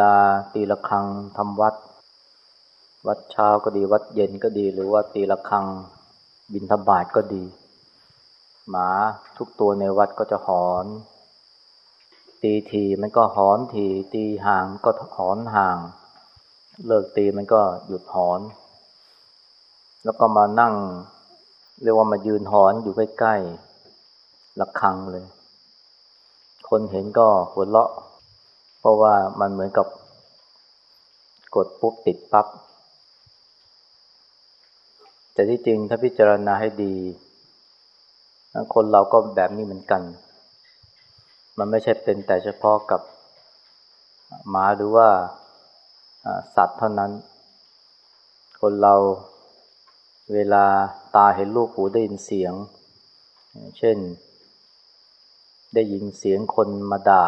ลาตีละครังทำวัด วัดเช้าก็ดีวัดเย็นก็ดี หรือว่าตีละครังบินทบาทก็ดี หมาทุกตัวในวัดก็จะหอน ตีทีมันก็หอนทีตีห่างก็หอนห่าง เลิกตีมันก็หยุดหอน แล้วก็มานั่ง เรียกว่ามายืนหอนอยู่ใกล้ๆละครังเลย คนเห็นก็หัวเราะ เพราะว่ามันเหมือนกับกดปุ๊บติดปับ๊บ แต่ที่จริงถ้าพิจารณาให้ดี คนเราก็แบบนี้เหมือนกัน มันไม่ใช่เป็นแต่เฉพาะกับหมาหรือว่าสัตว์เท่านั้น คนเราเวลาตาเห็นรูปหูได้ยินเสียง เช่น ได้ยินเสียงคนมาด่า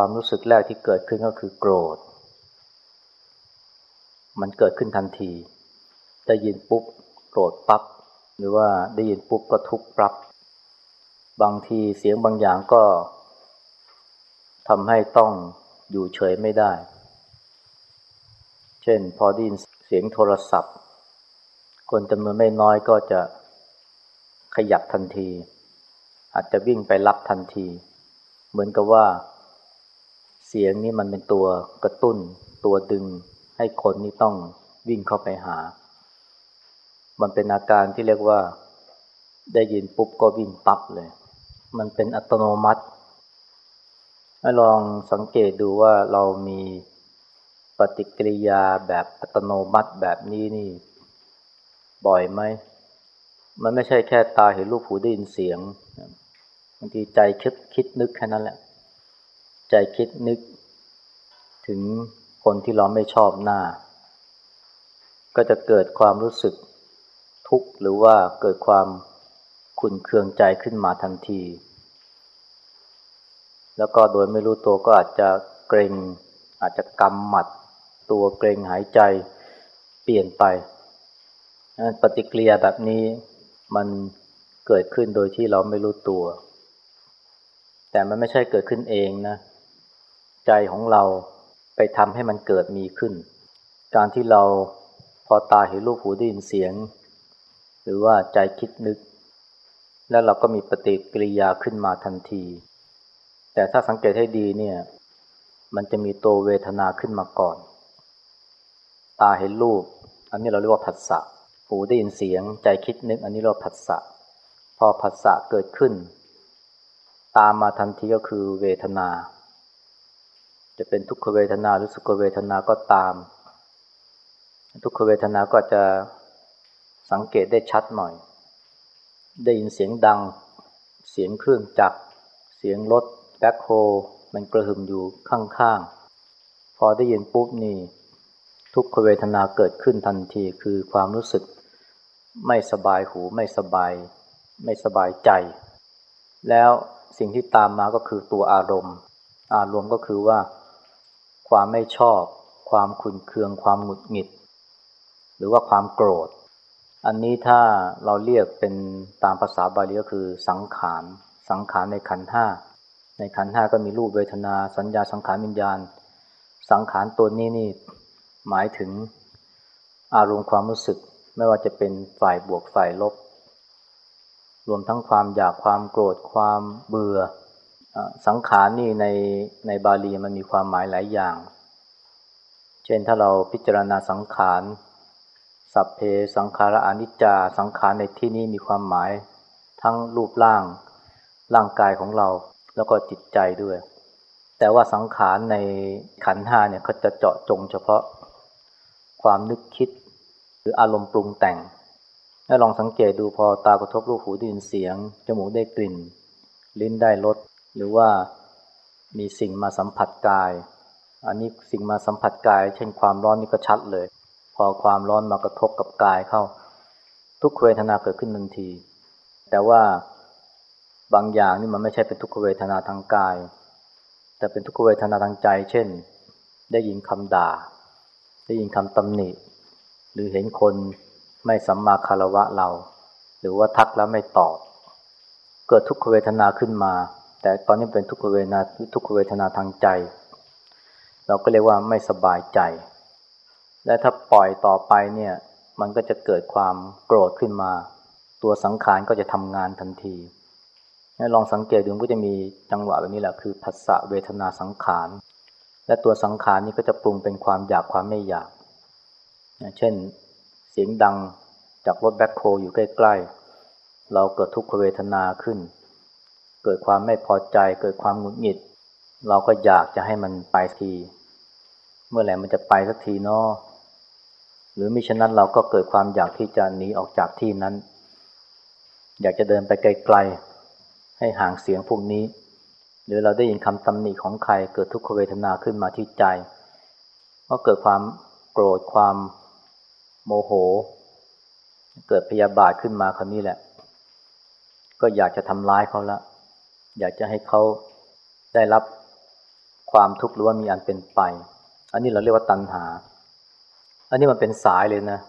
ความรู้สึกแรกที่เกิดขึ้นก็คือโกรธ มันเกิดขึ้นทันที ได้ยินปุ๊บโกรธปับ๊บ หรือว่าได้ยินปุ๊บก็ทุกข์ปับ๊บ บางทีเสียงบางอย่างก็ทำให้ต้องอยู่เฉยไม่ได้ เช่นพอได้ยินเสียงโทรศัพท์ คนจำนวนไม่น้อยก็จะขยับทันที อาจจะวิ่งไปรับทันที เหมือนกับว่า เสียงนี้มันเป็นตัวกระตุ้น ตัวดึง ให้คนนี้ต้องวิ่งเข้าไปหา มันเป็นอาการที่เรียกว่า ได้ยินปุ๊บก็วิ่งปั๊บเลย มันเป็นอัตโนมัติให้ลองสังเกตดูว่าเรามีปฏิกิริยาแบบอัตโนมัติแบบนี้นี่ บ่อยไหม มันไม่ใช่แค่ตาเห็นรูปหูได้ยินเสียงบางทีใจคิดคิดนึกแค่นั้นแหละ ใจคิดนึก ถึงคนที่เราไม่ชอบหน้า ก็จะเกิดความรู้สึกทุกข์หรือว่าเกิดความขุนเคืองใจขึ้นมาทันที แล้วก็โดยไม่รู้ตัวก็อาจจะเกรงอาจจะกำหมัด ตัวเกรงหายใจเปลี่ยนไป ปฏิกิริยาแบบนี้มันเกิดขึ้นโดยที่เราไม่รู้ตัว แต่มันไม่ใช่เกิดขึ้นเองนะ ใจของเราไปทำให้มันเกิดมีขึ้น การที่เราพอตาเห็นรูปหูได้ยินเสียง หรือว่าใจคิดนึก แล้วเราก็มีปฏิกิริยาขึ้นมาทันที แต่ถ้าสังเกตให้ดีเนี่ย มันจะมีตัวเวทนาขึ้นมาก่อน ตาเห็นรูป อันนี้เราเรียกว่าผัสสะหูได้ยินเสียง ใจคิดนึก อันนี้เรียกว่าผัสสะพอผัสสะเกิดขึ้น ตามมาทันทีก็คือเวทนา จะเป็นทุกขเวทนาหรือสุขเวทนาก็ตาม ทุกขเวทนาก็จะสังเกตได้ชัดหน่อย ได้ยินเสียงดัง เสียงเครื่องจักร เสียงรถแบ็คโฮมันกระหึ่มอยู่ข้างๆ พอได้ยินปุ๊บนี่ ทุกขเวทนาเกิดขึ้นทันทีคือความรู้สึกไม่สบายหูไม่สบาย ไม่สบายใจ แล้วสิ่งที่ตามมาก็คือตัวอารมณ์ อารมณ์ก็คือว่า ความไม่ชอบ ความขุนเคือง ความหงุดหงิด หรือว่าความโกรธ อันนี้ถ้าเราเรียกเป็นตามภาษาบาลีก็คือสังขารสังขารในขันห้าในขันห้าก็มีรูปเวทนาสัญญาสังขารวิญญาณ สังขารตัวนี้นี่หมายถึงอารมณ์ความรู้สึกไม่ว่าจะเป็นฝ่ายบวกฝ่ายลบ รวมทั้งความอยากความโกรธความเบื่อ สังขารนี่ในในบาลีมันมีความหมายหลายอย่าง เช่นถ้าเราพิจารณาสังขาร สัพเพสังขารอนิจจา สังขารในที่นี้มีความหมายทั้งรูปร่าง ร่างกายของเราแล้วก็จิตใจด้วย แต่ว่าสังขารในขันห้าเนี่ยเขาจะเจาะจงเฉพาะความนึกคิด หรืออารมณ์ปรุงแต่งถ้าลองสังเกตดูพอตากระทบรูปหูได้ยินเสียง จมูกได้กลิ่น ลิ้นได้รส หรือว่ามีสิ่งมาสัมผัสกาย อันนี้สิ่งมาสัมผัสกาย เช่นความร้อนนี่ก็ชัดเลย พอความร้อนมากระทบกับกายเข้า ทุกขเวทนาเกิดขึ้นทันที แต่ว่าบางอย่างนี่มันไม่ใช่เป็นทุกขเวทนาทางกาย แต่เป็นทุกขเวทนาทางใจ เช่น ได้ยินคำด่า ได้ยินคำตำหนิ หรือเห็นคนไม่สัมมาคารวะเรา หรือว่าทักแล้วไม่ตอบ เกิดทุกขเวทนาขึ้นมา แต่ตอนนี้เป็นทุกขเวทนาทุกขเวทนาทางใจ เราก็เรียกว่าไม่สบายใจ และถ้าปล่อยต่อไปเนี่ย มันก็จะเกิดความโกรธขึ้นมา ตัวสังขารก็จะทำงานทันทีลองสังเกตดูก็จะมีจังหวะแบบนี้แหละคือผัสสะเวทนาสังขาร และตัวสังขารนี้ก็จะปรุงเป็นความอยากความไม่อยาก เช่น เสียงดังจากรถแบ็คโฮอยู่ใกล้ ๆ เราเกิดทุกขเวทนาขึ้น เกิดความไม่พอใจ เกิดความหงุดหงิด เราก็อยากจะให้มันไปที เมื่อไหร่มันจะไปสักทีเนาะหรือมิฉะนั้นเราก็เกิดความอยากที่จะหนีออกจากที่นั้น อยากจะเดินไปไกลๆ ให้ห่างเสียงพวกนี้ หรือเราได้ยินคำตำหนิของใคร เกิดทุกขเวทนาขึ้นมาที่ใจ ก็เกิดความโกรธความโมโห เกิดพยาบาทขึ้นมาคราวนี้แหละ ก็อยากจะทำร้ายเขาละ อยากจะให้เขาได้รับความทุกข์หรือว่ามีอันเป็นไป อันนี้เราเรียกว่าตัณหา อันนี้มันเป็นสายเลยนะ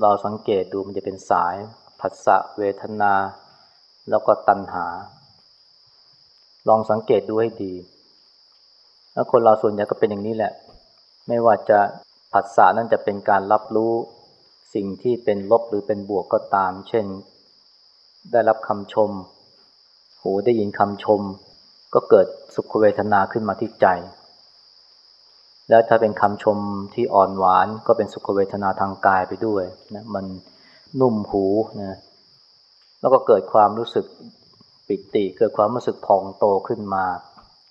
เราสังเกตดูมันจะเป็นสายผัสสะเวทนา แล้วก็ตัณหา ลองสังเกตดูให้ดี แล้วคนเราส่วนใหญ่ก็เป็นอย่างนี้แหละ ไม่ว่าจะผัสสะนั่นจะเป็นการรับรู้สิ่งที่เป็นลบหรือเป็นบวกก็ตาม เช่น ได้รับคำชม หูได้ยินคำชม ก็เกิดสุขเวทนาขึ้นมาที่ใจ แล้วถ้าเป็นคำชมที่อ่อนหวานก็เป็นสุขเวทนาทางกายไปด้วยนะมันนุ่มหูนะแล้วก็เกิดความรู้สึกปิติ เกิดความรู้สึกพองโตขึ้นมา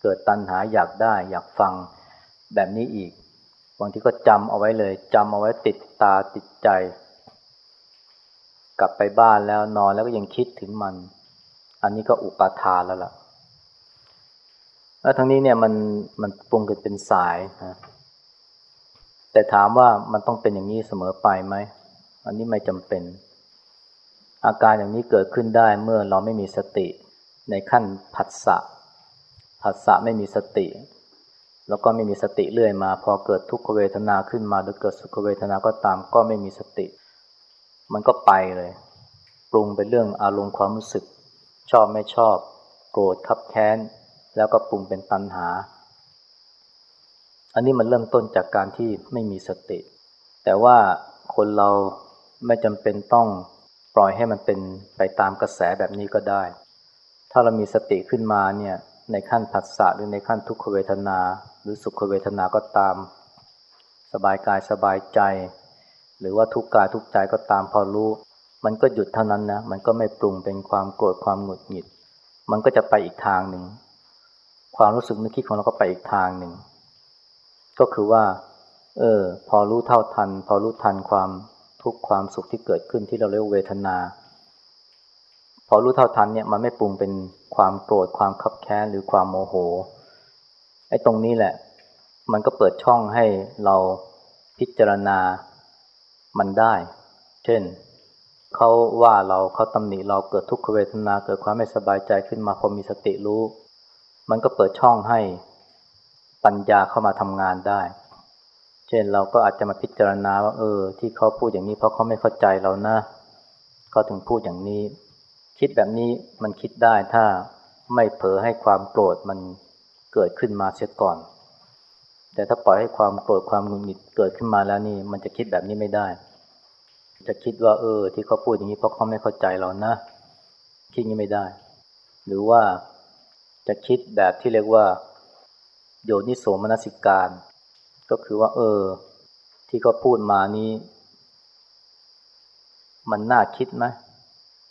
เกิดตัณหาอยากได้อยากฟังแบบนี้อีกบางทีก็จำเอาไว้เลยจำเอาไว้ติดตาติดใจ กลับไปบ้านแล้วนอนแล้วก็ยังคิดถึงมัน อันนี้ก็อุปาทานแล้วล่ะ แล้วทั้งนี้เนี่ยมันมันปรุงกันเป็นสายนะแต่ถามว่ามันต้องเป็นอย่างนี้เสมอไปไหม อันนี้ไม่จำเป็น อาการอย่างนี้เกิดขึ้นได้เมื่อเราไม่มีสติในขั้นผัสสะผัสสะไม่มีสติ แล้วก็ไม่มีสติเรื่อยมา พอเกิดทุกขเวทนาขึ้นมาหรือเกิดสุขเวทนาก็ตามก็ไม่มีสติ มันก็ไปเลย ปรุงเป็นเรื่องอารมณ์ความรู้สึก ชอบไม่ชอบ โกรธขับแค้น แล้วก็ปรุงเป็นตัณหา อันนี้มันเริ่มต้นจากการที่ไม่มีสติ แต่ว่าคนเราไม่จำเป็นต้องปล่อยให้มันเป็นไปตามกระแสแบบนี้ก็ได้ ถ้าเรามีสติขึ้นมาเนี่ยในขั้นผัสสะหรือในขั้นทุกขเวทนา หรือสุขเวทนาก็ตาม สบายกายสบายใจ หรือว่าทุกกายทุกใจก็ตามพอรู้ มันก็หยุดเท่านั้นนะ มันก็ไม่ปรุงเป็นความโกรธความหงุดหงิด มันก็จะไปอีกทางหนึ่ง ความรู้สึกนึกคิดของเราก็ไปอีกทางหนึ่ง ก็คือว่า เออ พอรู้เท่าทัน พอรู้ทันความทุกข์ความสุขที่เกิดขึ้นที่เราเรียกเวทนา พอรู้เท่าทันเนี่ยมันไม่ปรุงเป็นความโกรธความคับแค้นหรือความโมโห ไอ้ตรงนี้แหละ มันก็เปิดช่องให้เราพิจารณามันได้ เช่น เขาว่าเราเขาตำหนิเราเกิดทุกขเวทนาเกิดความไม่สบายใจขึ้นมาพอมีสติรู้ มันก็เปิดช่องให้ปัญญาเข้ามาทำงานได้ เช่นเราก็อาจจะมาพิจารณาว่าเออ ที่เขาพูดอย่างนี้เพราะเขาไม่เข้าใจเรานะเขาถึงพูดอย่างนี้ คิดแบบนี้มันคิดได้ถ้าไม่เผลอให้ความโกรธมันเกิดขึ้นมาเสียก่อน แต่ถ้าปล่อยให้ความโกรธความหงุดหงิดเกิดขึ้นมาแล้วนี่ มันจะคิดแบบนี้ไม่ได้ จะคิดว่า เออ ที่เขาพูดอย่างนี้เพราะเขาไม่เข้าใจเรานะ คิดนี้ไม่ได้ หรือว่าจะคิดแบบที่เรียกว่า โยนิโสมนสิการ ก็คือว่า เออ ที่เขาพูดมานี้ มันน่าคิดไหม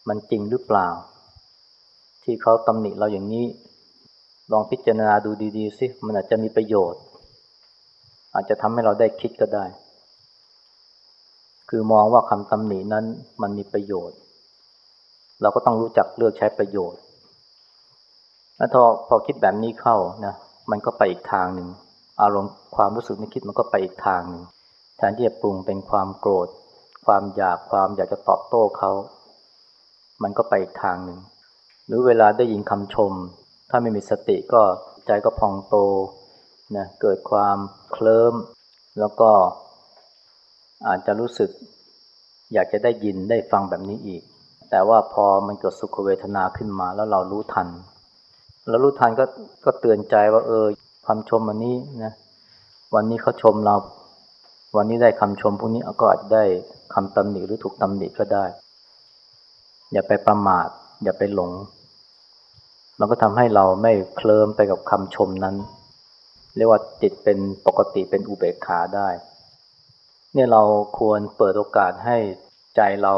มันจริงหรือเปล่า ที่เขาตำหนิเราอย่างนี้ ลองพิจารณาดูดีๆสิมันอาจจะมีประโยชน์ อาจจะทำให้เราได้คิดก็ได้ คือมองว่าคำตำหนินั้นมันมีประโยชน์ เราก็ต้องรู้จักเลือกใช้ประโยชน์แล้วพอพอคิดแบบนี้เข้านะมันก็ไปอีกทางหนึ่งอารมณ์ความรู้สึกนึกคิดมันก็ไปอีกทางหนึ่งแทนที่จะปรุงเป็นความโกรธ ความอยากความอยากจะตอบโต้เขา มันก็ไปอีกทางหนึ่งหรือเวลาได้ยินคำชม ถ้าไม่มีสติก็ใจก็พองโตนะเกิดความเคลิ้มแล้วก็ อาจจะรู้สึกอยากจะได้ยินได้ฟังแบบนี้อีก แต่ว่าพอมันเกิดสุขเวทนาขึ้นมาแล้วเรารู้ทัน แล้วรู้ทันก็ก็เตือนใจว่า เออคำชมวันนี้นะวันนี้เขาชมเรา วันนี้ได้คำชมพวกนี้ก็อาจจะได้คำตำหนิหรือถูกตำหนิก็ได้ อย่าไปประมาท อย่าไปหลง มันก็ทำให้เราไม่เคลิมไปกับคำชมนั้น เรียกว่าจิตเป็นปกติเป็นอุเบกขาได้ เนี่ยเราควรเปิดโอกาสให้ใจเรา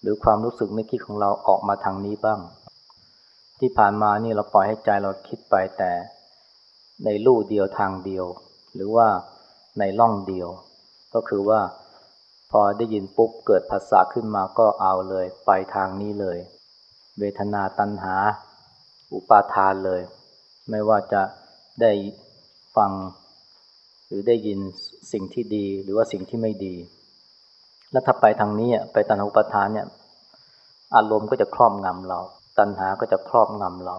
หรือความรู้สึกนึกคิดของเราออกมาทางนี้บ้าง ที่ผ่านมานี่เราปล่อยให้ใจเราคิดไปแต่ในลู่เดียวทางเดียว หรือว่าในล่องเดียว ก็คือว่าพอได้ยินปุ๊บเกิดภาษาขึ้นมาก็เอาเลย ไปทางนี้เลย เวทนาตัณหา อุปาทานเลย ไม่ว่าจะได้ฟัง หรือได้ยินสิ่งที่ดีหรือว่าสิ่งที่ไม่ดี แล้วถ้าไปทางนี้ไปตัณหาอุปาทานเนี่ย อารมณ์ก็จะครอบงำเรา ตัณหาก็จะครอบงำเรา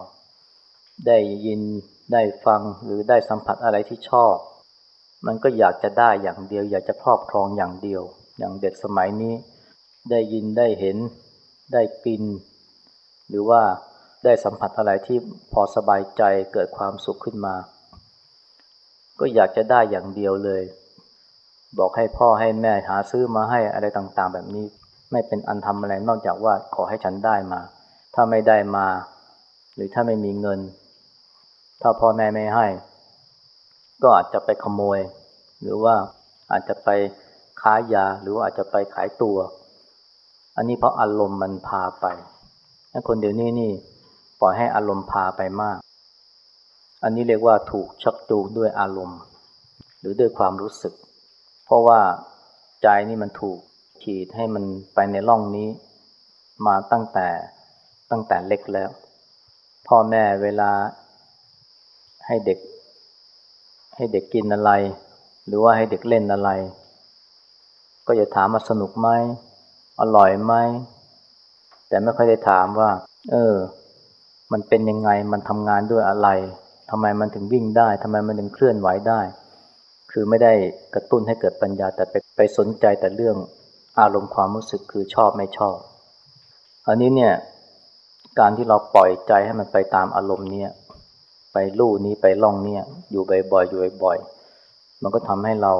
ได้ยินได้ฟังหรือได้สัมผัสอะไรที่ชอบ มันก็อยากจะได้อย่างเดียว อยากจะครอบครองอย่างเดียว อย่างเด็กสมัยนี้ ได้ยินได้เห็นได้กิน หรือว่าได้สัมผัสอะไรที่พอสบายใจเกิดความสุขขึ้นมา ก็อยากจะได้อย่างเดียวเลย บอกให้พ่อให้แม่หาซื้อมาให้อะไรต่างๆ แบบนี้ ไม่เป็นอันทำอะไรนอกจากว่าขอให้ฉันได้มา ถ้าไม่ได้มา หรือถ้าไม่มีเงิน ถ้าพ่อแม่ไม่ให้ ก็อาจจะไปขโมย หรือว่าอาจจะไปค้ายาหรือว่าอาจจะไปขายตัว อันนี้เพราะอารมณ์มันพาไปคนเดี๋ยวนี้นี่ ปล่อยให้อารมณ์พาไปมาก อันนี้เรียกว่าถูกชักจูงด้วยอารมณ์ หรือด้วยความรู้สึก เพราะว่าใจนี่มันถูกขีดให้มันไปในร่องนี้ มาตั้งแต่ตั้งแต่เล็กแล้ว พ่อแม่เวลาให้เด็ก ให้เด็กกินอะไร หรือว่าให้เด็กเล่นอะไร ก็จะถามมาสนุกไหมอร่อยไหมแต่ไม่ค่อยได้ถามว่า เออ มันเป็นยังไงมันทำงานด้วยอะไร ทำไมมันถึงวิ่งได้ทำไมมันถึงเคลื่อนไหวได้ คือไม่ได้กระตุ้นให้เกิดปัญญาแต่ไปไปสนใจแต่เรื่องอารมณ์ความรู้สึกคือชอบไม่ชอบ อันนี้เนี่ยการที่เราปล่อยใจให้มันไปตามอารมณ์เนี่ยไปลู่นี้ไปล่องเนี่ยอยู่บ่อยๆอยู่บ่อยๆมันก็ทำให้เรา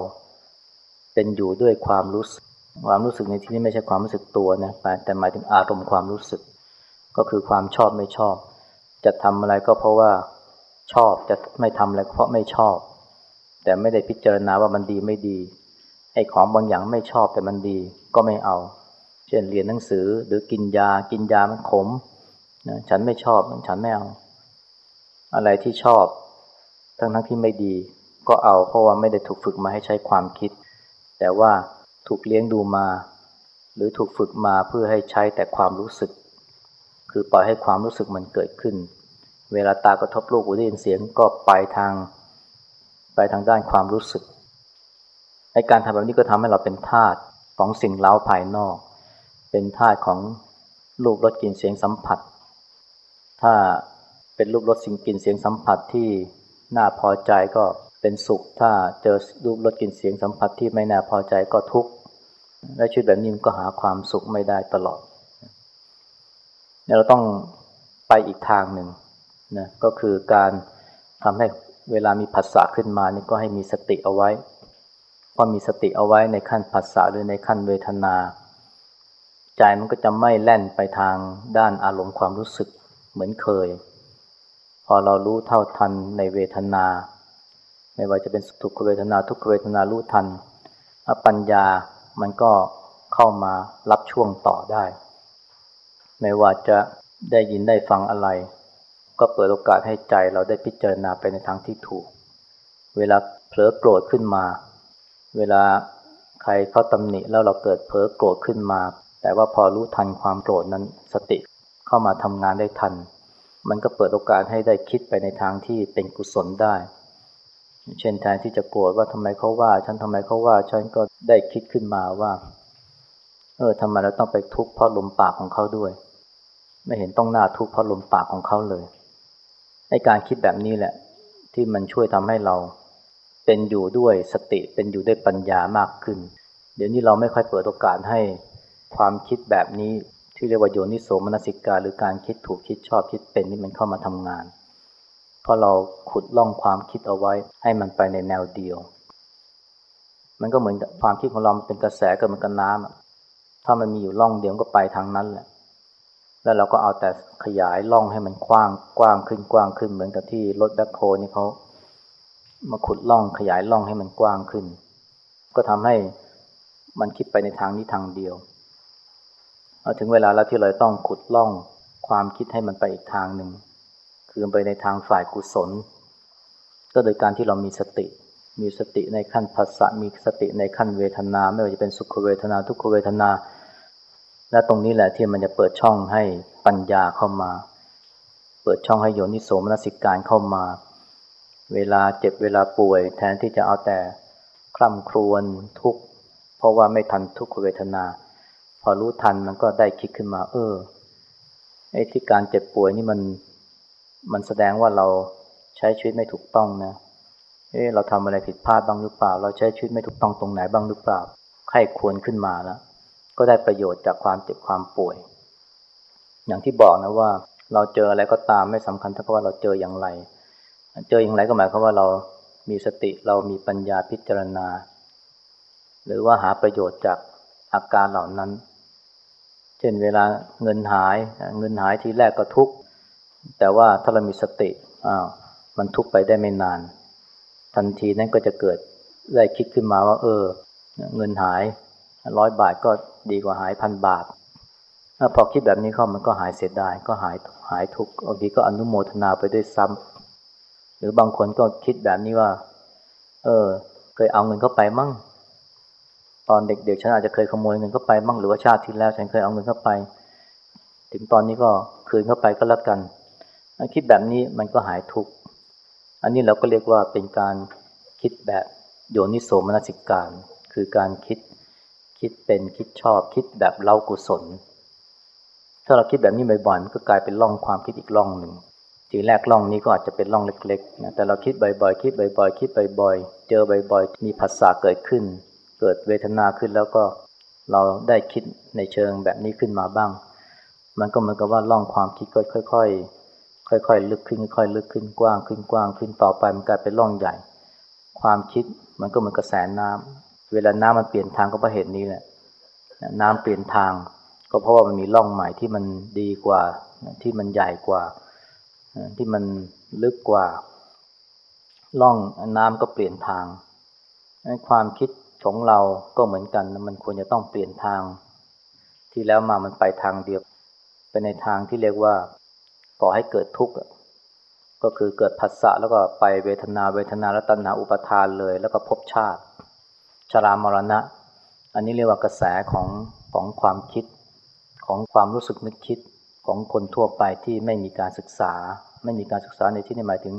เป็นอยู่ด้วยความรู้สึก ความรู้สึกในที่นี้ไม่ใช่ความรู้สึกตัวนะแต่หมายถึงอารมณ์ความรู้สึก ก็คือความชอบไม่ชอบ จะทำอะไรก็เพราะว่า ชอบจะไม่ทำอะไรเพราะไม่ชอบ แต่ไม่ได้พิจารณาว่ามันดีไม่ดีไอ้ของบางอย่างไม่ชอบแต่มันดีก็ไม่เอา เช่นเรียนหนังสือหรือกินยากินยามันขมนะฉันไม่ชอบฉันไม่เอา อะไรที่ชอบ ทั้งทั้งที่ไม่ดี ก็เอาเพราะว่าไม่ได้ถูกฝึกมาให้ใช้ความคิด แต่ว่าถูกเลี้ยงดูมา หรือถูกฝึกมาเพื่อให้ใช้แต่ความรู้สึก คือปล่อยให้ความรู้สึกมันเกิดขึ้น เวลาตากระทบลูกหูได้ยินเสียงก็ไปทาง ไปทางด้านความรู้สึกในการทำแบบนี้ก็ทำให้เราเป็นทาสของสิ่งเล้าภายนอก เป็นทาสของลูกรสกลิ่นเสียงสัมผัส ถ้าเป็นรูปรสสิ่งกลิ่นเสียงสัมผัสที่น่าพอใจก็เป็นสุข ถ้าเจอรูปรสกลิ่นเสียงสัมผัสที่ไม่น่าพอใจก็ทุกข์และชีวิตแบบนี้มันก็หาความสุขไม่ได้ตลอดเราต้องไปอีกทางหนึ่ง นะก็คือการทำให้เวลามีผัสสะขึ้นมานี่ก็ให้มีสติเอาไว้พอมีสติเอาไว้ในขั้นผัสสะหรือในขั้นเวทนา ใจมันก็จะไม่แล่นไปทางด้านอารมณ์ความรู้สึกเหมือนเคย พอเรารู้เท่าทันในเวทนา ไม่ว่าจะเป็นสุขเวทนาทุกเวทนารู้ทันปัญญามันก็เข้ามารับช่วงต่อได้ ไม่ว่าจะได้ยินได้ฟังอะไร ก็เปิดโอกาสให้ใจเราได้พิจารณาไปในทางที่ถูก เวลาเผลอโกรธขึ้นมา เวลาใครเขาตำหนิแล้วเราเกิดเผลอโกรธขึ้นมา แต่ว่าพอรู้ทันความโกรธนั้นสติเข้ามาทำงานได้ทัน มันก็เปิดโอกาสให้ได้คิดไปในทางที่เป็นกุศลได้ เช่นแทนที่จะโกรธว่าทำไมเขาว่า ฉันทำไมเขาว่า ฉันก็ได้คิดขึ้นมาว่า เออทำไมเราต้องไปทุกข์เพราะลมปากของเขาด้วย ไม่เห็นต้องหน้าทุกข์เพราะลมปากของเขาเลย ไอการคิดแบบนี้แหละ ที่มันช่วยทำให้เราเป็นอยู่ด้วยสติเป็นอยู่ด้วยปัญญามากขึ้น เดี๋ยวนี้เราไม่ค่อยเปิดโอกาสให้ความคิดแบบนี้ที่เรียกว่าโยนิโสมนสิกา หรือการคิดถูกคิดชอบคิดเป็นนี่มันเข้ามาทำงาน เพราะเราขุดล่องความคิดเอาไว้ให้มันไปในแนวเดียว มันก็เหมือนความคิดของเราเป็นกระแสก็เหมือนกับน้ำถ้ามันมีอยู่ล่องเดียวก็ไปทางนั้นแหละ แล้วเราก็เอาแต่ขยายล่องให้มันกว้างกว้างขึ้นกว้างขึ้นเหมือนกับที่รถแบ็คโฮนี่เขามาขุดล่องขยายล่องให้มันกว้างขึ้น ก็ทำให้มันคิดไปในทางนี้ทางเดียวเอถึงเวลาแล้วที่เราต้องขุดล่องความคิดให้มันไปอีกทางหนึ่งคือไปในทางฝ่ายกุศล ก็โดยการที่เรามีสติ มีสติในขั้นภาษะมีสติในขั้นเวทนา ไม่ว่าจะเป็นสุขเวทนาทุกขเวทนา และตรงนี้แหละที่มันจะเปิดช่องให้ปัญญาเข้ามา เปิดช่องให้โยนิโสมนสิการเข้ามา เวลาเจ็บเวลาป่วย แทนที่จะเอาแต่คร่ำครวญทุกข์เพราะว่าไม่ทันทุกขเวทนา พอรู้ทันมันก็ได้คิดขึ้นมา เออไอ้ที่การเจ็บป่วยนี่มันมันแสดงว่าเราใช้ชีวิตไม่ถูกต้องนะ เออเราทำอะไรผิดพลาดบ้างหรือเปล่า เราใช้ชีวิตไม่ถูกต้องตรงไหนบ้างหรือเปล่าไข้ควรขึ้นมาแล้ว ก็ได้ประโยชน์จากความเจ็บความป่วย อย่างที่บอกนะว่าเราเจออะไรก็ตามไม่สำคัญเท่าว่าเราเจออย่างไร เจออย่างไรก็หมายความว่าเรามีสติเรามีปัญญาพิจารณา หรือว่าหาประโยชน์จากอาการเหล่านั้น เช่นเวลาเงินหายเงินหายทีแรกก็ทุกข์แต่ว่าถ้าเรามีสติอ้าวมันทุกข์ไปได้ไม่นาน ทันทีนั้นก็จะเกิดได้คิดขึ้นมาว่า เออ เงินหาย ร้อยบาทก็ดีกว่าหายพันบาทพอคิดแบบนี้เข้ามันก็หายเสียดายก็หายหายทุกข์บางทีก็อนุโมทนาไปด้วยซ้ำรือบางคนก็คิดแบบนี้ว่า เออ เคยเอาเงินเข้าไปมั่ง ตอนเด็กๆฉันอาจจะเคยขโมยเงินเข้าไปมั่งหรือว่าชาติที่แล้ว ฉันเคยเอาเงินเข้าไป ถึงตอนนี้ก็คืนเข้าไปก็แล้วกัน คิดแบบนี้มันก็หายทุกข์อันนี้เราก็เรียกว่าเป็นการคิดแบบโยนิโสมนสิการ คือการคิด คิดเป็นคิดชอบคิดแบบเล่ากุศล ถ้าเราคิดแบบนี้บ่อยๆมันก็กลายเป็นล่องความคิดอีกล่องหนึ่งทีแรกล่องนี้ก็อาจจะเป็นล่องเล็กๆนะแต่เราคิดบ่อยๆคิดบ่อยๆคิดบ่อยๆเจอบ่อยๆมีภาษาเกิดขึ้น เกิดเวทนาขึ้นแล้วก็เราได้คิดในเชิงแบบนี้ขึ้นมาบ้าง มันก็เหมือนกับว่าล่องความคิดก็ค่อย ๆ ค่อยๆลึกขึ้นค่อยๆลึกขึ้นกว้างขึ้นกว้างขึ้นต่อไปมันกลายเป็นล่องใหญ่ ความคิดมันก็เหมือนกระแสน้ำ เวลาน้ำมันเปลี่ยนทางก็เพราะเหตุนี้แหละ น้ำเปลี่ยนทาง ก็เพราะว่ามันมีล่องใหม่ที่มันดีกว่า ที่มันใหญ่กว่า ที่มันลึกกว่าล่องน้ำก็เปลี่ยนทาง ความคิดของเราก็เหมือนกัน มันควรจะต้องเปลี่ยนทาง ที่แล้วมามันไปทางเดียวไปในทางที่เรียกว่าก่อให้เกิดทุกข์ก็คือเกิดผัสสะแล้วก็ไปเวทนาเวทนาแล้วตัณหาอุปทานเลย แล้วก็พบชาติ ชรามรณะ อันนี้เรียกว่ากระแสของของความคิด ของความรู้สึกนึกคิดของคนทั่วไปที่ไม่มีการศึกษา ไม่มีการศึกษาในที่นี้หมายถึง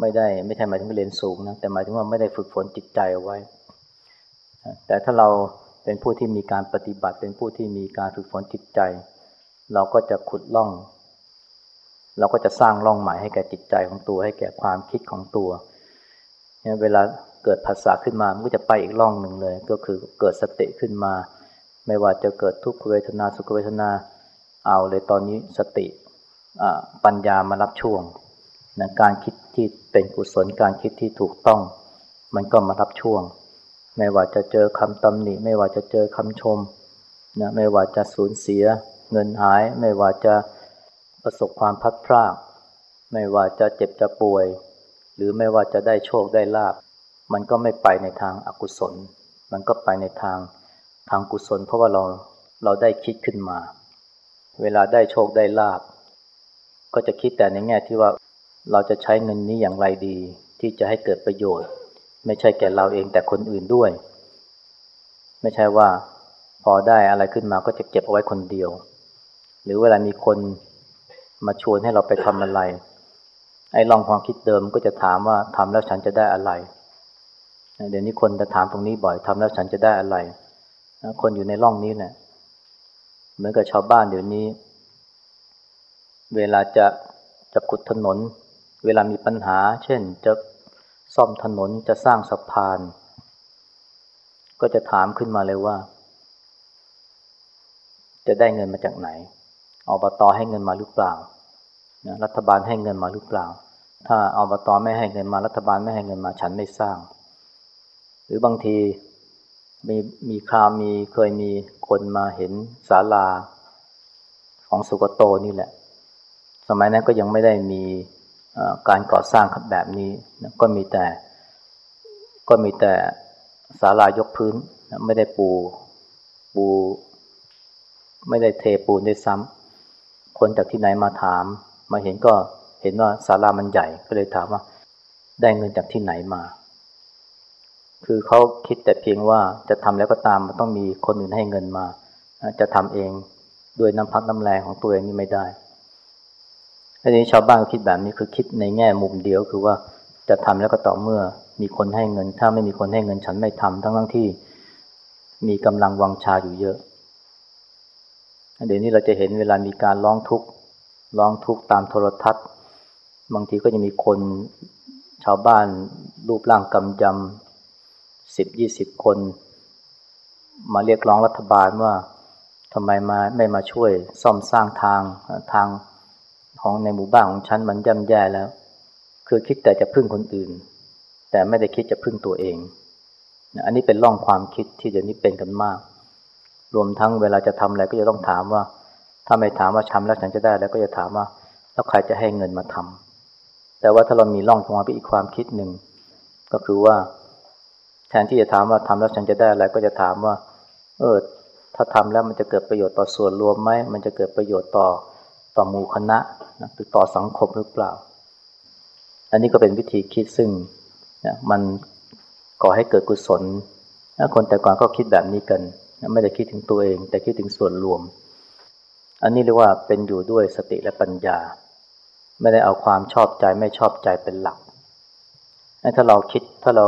ไม่ได้ไม่ใช่หมายถึงเรียนสูงนะแต่หมายถึงว่าไม่ได้ฝึกฝนจิตใจเอาไว้ แต่ถ้าเราเป็นผู้ที่มีการปฏิบัติ เป็นผู้ที่มีการฝึกฝนจิตใจ เราก็จะขุดล่อง เราก็จะสร้างล่องใหม่ให้แก่จิตใจของตัวให้แก่ความคิดของตัว เวลา เกิดภาษาขึ้นมา มันก็จะไปอีกล่องหนึ่งเลย ก็คือเกิดสติขึ้นมา ไม่ว่าจะเกิดทุกขเวทนาสุขเวทนา เอาเลยตอนนี้สติปัญญามารับช่วงนะการคิดที่เป็นกุศลการคิดที่ถูกต้อง มันก็มารับช่วง ไม่ว่าจะเจอคำตำหนิ ไม่ว่าจะเจอคำชมนะไม่ว่าจะสูญเสีย เงินหาย ไม่ว่าจะประสบความพัดพลาดไม่ว่าจะเจ็บจะป่วย หรือไม่ว่าจะได้โชคได้ลาบ มันก็ไม่ไปในทางอากุศล มันก็ไปในทางทางกุศล เพราะว่าเราเราได้คิดขึ้นมา เวลาได้โชคได้ลาบ ก็จะคิดแต่ในแง่ที่ว่าเราจะใช้เงินนี้อย่างไรดี ที่จะให้เกิดประโยชน์ ไม่ใช่แก่เราเองแต่คนอื่นด้วย ไม่ใช่ว่าพอได้อะไรขึ้นมาก็จะเก็บเอาไว้คนเดียว หรือเวลามีคนมาชวนให้เราไปทำอะไร ไอ้ลองความคิดเดิมก็จะถามว่าทำแล้วฉันจะได้อะไร เดี๋ยวนี้คนจะถามตรงนี้บ่อยทำแล้วฉันจะได้อะไร คนอยู่ในร่องนี้แหละเหมือนกับชาวบ้านเดี๋ยวนี้ เวลาจะจะขุดถนน เวลามีปัญหา เช่นจะซ่อมถนนจะสร้างสะพาน ก็จะถามขึ้นมาเลยว่า จะได้เงินมาจากไหนอบตให้เงินมาหรือเปล่ารัฐบาลให้เงินมาหรือเปล่า ถ้าอบตไม่ให้เงินมารัฐบาลไม่ให้เงินมาฉันไม่สร้าง หรือบางทีมีมีคราวมีเคยมีคนมาเห็นศาลาของสุกโตนี่แหละ สมัยนั้นก็ยังไม่ได้มีการก่อสร้างแบบนี้นะก็มีแต่ ก็มีแต่ศาลายกพื้นนะไม่ได้ปูปู ไม่ได้เทปูนด้วยซ้ำคนจากที่ไหนมาถาม มาเห็นก็เห็นว่าศาลามันใหญ่ก็เลยถามว่า ได้เงินจากที่ไหนมา คือเขาคิดแต่เพียงว่าจะทำแล้วก็ตามมันต้องมีคนอื่นให้เงินมา จะทำเองด้วยน้ำพักน้ำแรงของตัวเองนี่ไม่ได้อันนี้ชาวบ้านคิดแบบนี้คือคิดในแง่มุมเดียวคือว่าจะทำแล้วก็ต่อเมื่อมีคนให้เงิน ถ้าไม่มีคนให้เงินฉันไม่ทำทั้งทั้งที่มีกำลังวังชาอยู่เยอะ เดี๋ยวนี้เราจะเห็นเวลามีการร้องทุกข์ร้องทุกข์ตามโทรทัศน์ บางทีก็จะมีคนชาวบ้านรูปร่างกำยำ สิบยี่สิบคน มาเรียกร้องรัฐบาลว่าทำไมมาไม่มาช่วยซ่อมสร้างทางทางของในหมู่บ้านของฉันมันย่ำแย่แล้ว คือคิดแต่จะพึ่งคนอื่น แต่ไม่ได้คิดจะพึ่งตัวเอง อันนี้เป็นร่องความคิดที่เดี๋ยวนี้เป็นกันมาก รวมทั้งเวลาจะทำอะไรก็จะต้องถามว่า ถ้าไม่ถามว่าช้ำแล้วฉันจะได้แล้วก็จะถามว่า แล้วใครจะให้เงินมาทำแต่ว่าถ้าเรามีร่องความคิดอีกความคิดหนึ่งก็คือว่า แทนที่จะถามว่าทำแล้วฉันจะได้อะไรก็จะถามว่า เออ ถ้าทำแล้วมันจะเกิดประโยชน์ต่อส่วนรวมไหมมันจะเกิดประโยชน์ต่อต่อหมู่คณะนะหรือต่อสังคมหรือเปล่า อันนี้ก็เป็นวิธีคิดซึ่งนะมันก่อให้เกิดกุศลนะคนแต่ก่อนก็คิดแบบนี้กันนะไม่ได้คิดถึงตัวเอง แต่คิดถึงส่วนรวม อันนี้เรียกว่าเป็นอยู่ด้วยสติและปัญญา ไม่ได้เอาความชอบใจไม่ชอบใจเป็นหลักถ้าเราคิดถ้าเรา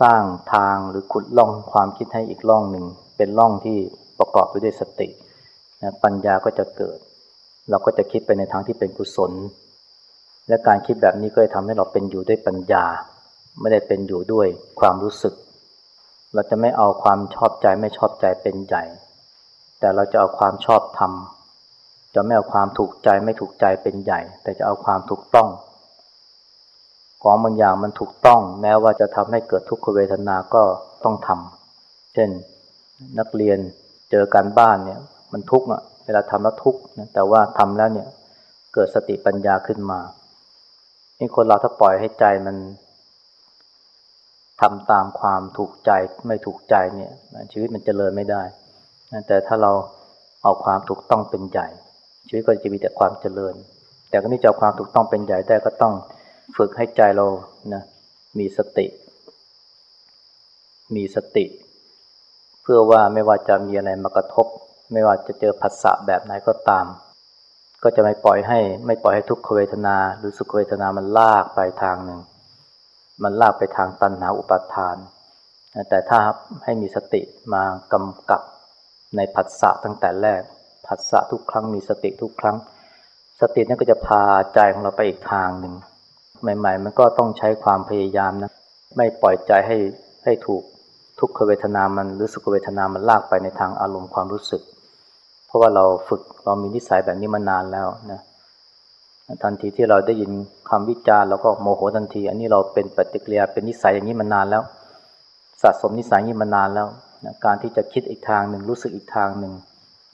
สร้างทางหรือขุดล่องความคิดให้อีกล่องหนึ่ง เป็นล่องที่ประกอบไปด้วยสตินะปัญญาก็จะเกิด เราก็จะคิดไปในทางที่เป็นกุศล และการคิดแบบนี้ก็จะทำให้เราเป็นอยู่ด้วยปัญญา ไม่ได้เป็นอยู่ด้วยความรู้สึก เราจะไม่เอาความชอบใจไม่ชอบใจเป็นใหญ่ แต่เราจะเอาความชอบธรรมจะไม่เอาความถูกใจไม่ถูกใจเป็นใหญ่ แต่จะเอาความถูกต้อง ของบางอย่างมันถูกต้อง แม้ว่าจะทำให้เกิดทุกขเวทนาก็ต้องทำเช่นนักเรียนเจอการบ้านเนี่ย มันทุกข์อะเวลาทำแล้วทุกข์นะแต่ว่าทำแล้วเนี่ยเกิดสติปัญญาขึ้นมานี่คนเราถ้าปล่อยให้ใจมันทำตามความถูกใจไม่ถูกใจเนี่ย ชีวิตมันจเจริญไม่ได้ แต่ถ้าเราเอาความถูกต้องเป็นใหญ่ ชีวิตก็จะมีแต่ความเจริญ แต่ก็นี่จะเอาความถูกต้องเป็นใหญ่ได้ก็ต้อง ฝึกให้ใจเรานะมีสติ มีสติ เพื่อว่าไม่ว่าจะมีอะไรมากระทบ ไม่ว่าจะเจอผัสสะแบบไหนก็ตาม ก็จะไม่ปล่อยให้ไม่ปล่อยให้ทุกขเวทนา หรือสุขเวทนามันลากไปทางหนึ่ง มันลากไปทางตัณหาอุปาทาน แต่ถ้าให้มีสติมากำกับในผัสสะตั้งแต่แรก ผัสสะทุกครั้งมีสติทุกครั้ง สตินั้นก็จะพาใจของเราไปอีกทางหนึ่ง ใหม่ ๆ มันก็ต้องใช้ความพยายามนะ ไม่ปล่อยใจให้ให้ถูกทุกขเวทนามันหรือสุขเวทนามันลากไปในทางอารมณ์ความรู้สึก เพราะว่าเราฝึกเรามีนิสัยแบบนี้มานานแล้วนะทันทีที่เราได้ยินคำวิจารณ์เราก็โมโหทันที อันนี้เราเป็นปฏิกิริยาเป็นนิสัยอย่างนี้มานานแล้ว สะสมนิสัยนี้มานานแล้วนะการที่จะคิดอีกทางหนึ่งรู้สึกอีกทางหนึ่ง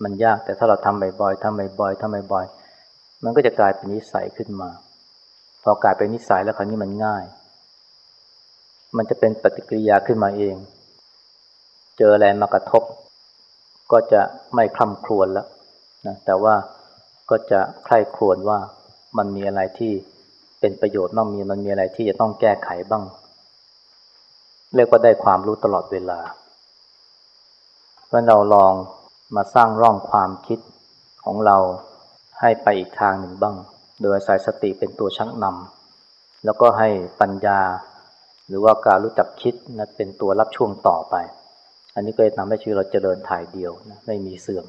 มันยากแต่ถ้าเราทำบ่อยๆทำบ่อยๆทำบ่อยๆมันก็จะกลายเป็นนิสัยขึ้นมา พอกลายเป็นนิสัยแล้วคราวนี้มันง่าย มันจะเป็นปฏิกิริยาขึ้นมาเอง เจออะไรมากระทบ ก็จะไม่คล่ำครวญแล้วนะแต่ว่าก็จะใคร่ครวญว่ามันมีอะไรที่เป็นประโยชน์บ้างมีมันมีอะไรที่จะต้องแก้ไขบ้าง เรียกว่าได้ความรู้ตลอดเวลาเพราะเราลองมาสร้างร่องความคิดของเราให้ไปอีกทางหนึ่งบ้าง โดยอาศัยสติเป็นตัวชักนำแล้วก็ให้ปัญญา หรือว่าการรู้จักคิดนะเป็นตัวรับช่วงต่อไป อันนี้ก็จะทำให้ชีวิตเราเจริญถ่ายเดียวนะไม่มีเสื่อม